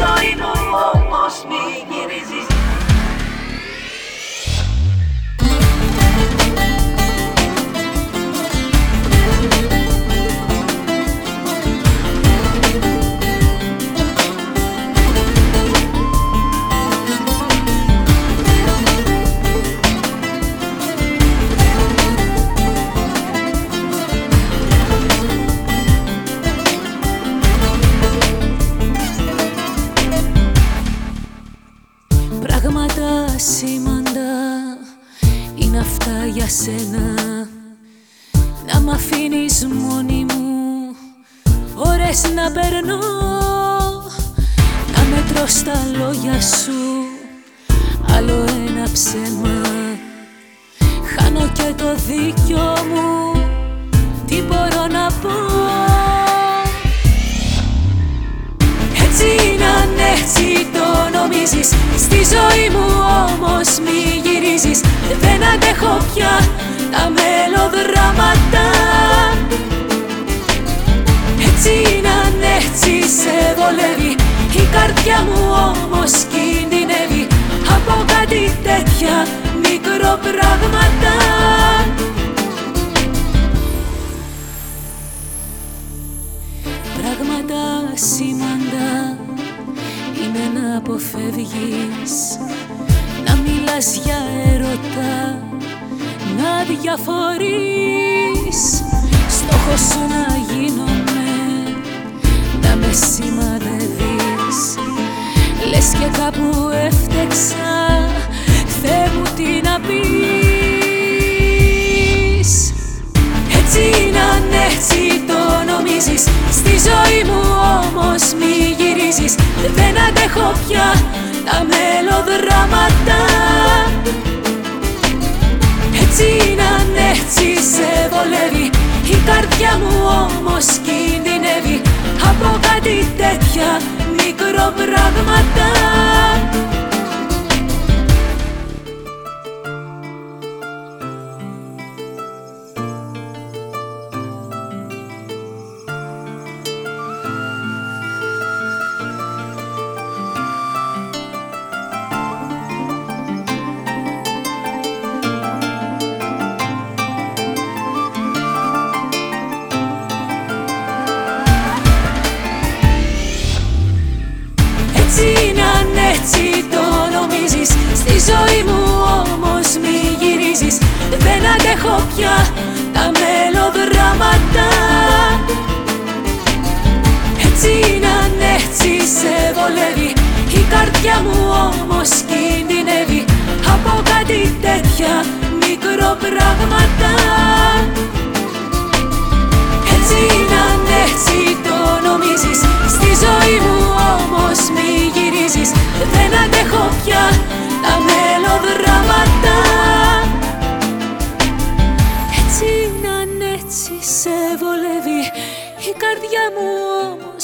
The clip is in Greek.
soy no, it mi αυτά για σένα. Να μ' αφήνεις μόνη μου Ωρες να περνώ. Να μετρώ στα λόγια σου Άλλο ένα ψέμα. Χάνω και το δίκιο μου Τι μπορώ να πω. Έτσι είναι έτσι το νομίζεις. Στη ζωή μου όμως μη γυρίζεις Δεν αντέχω πια τα μελοδράματα. Έτσι είναι αν έτσι σε βολεύει Η καρδιά μου όμως κινδυνεύει Από κάτι τέτοια μικροπράγματα Πράγματα. Σήμαντα είναι να αποφεύγεις Να μιλάς για έρωτα να διαφορείς. Στόχος σου να γίνομαι Να με σημαδεύεις. Λες και κάπου έφτεξα Θεέ μου τι να πεις. Έτσι είναι αν έτσι το νομίζεις. Στη ζωή μου όμως μη γυρίζεις. Δεν αντέχω πια τα μελοδράματα Η καρδιά μου όμως κινδυνεύει. Από κάτι τέτοια μικροπράγματα μικροπράγματα Έτσι είναι αν έτσι το νομίζεις. Στη ζωή μου όμως μη γυρίζεις. Δεν αντέχω πια τα μελοδράματα. Έτσι να έτσι σε βολεύει Η καρδιά μου όμως. κινδυνεύει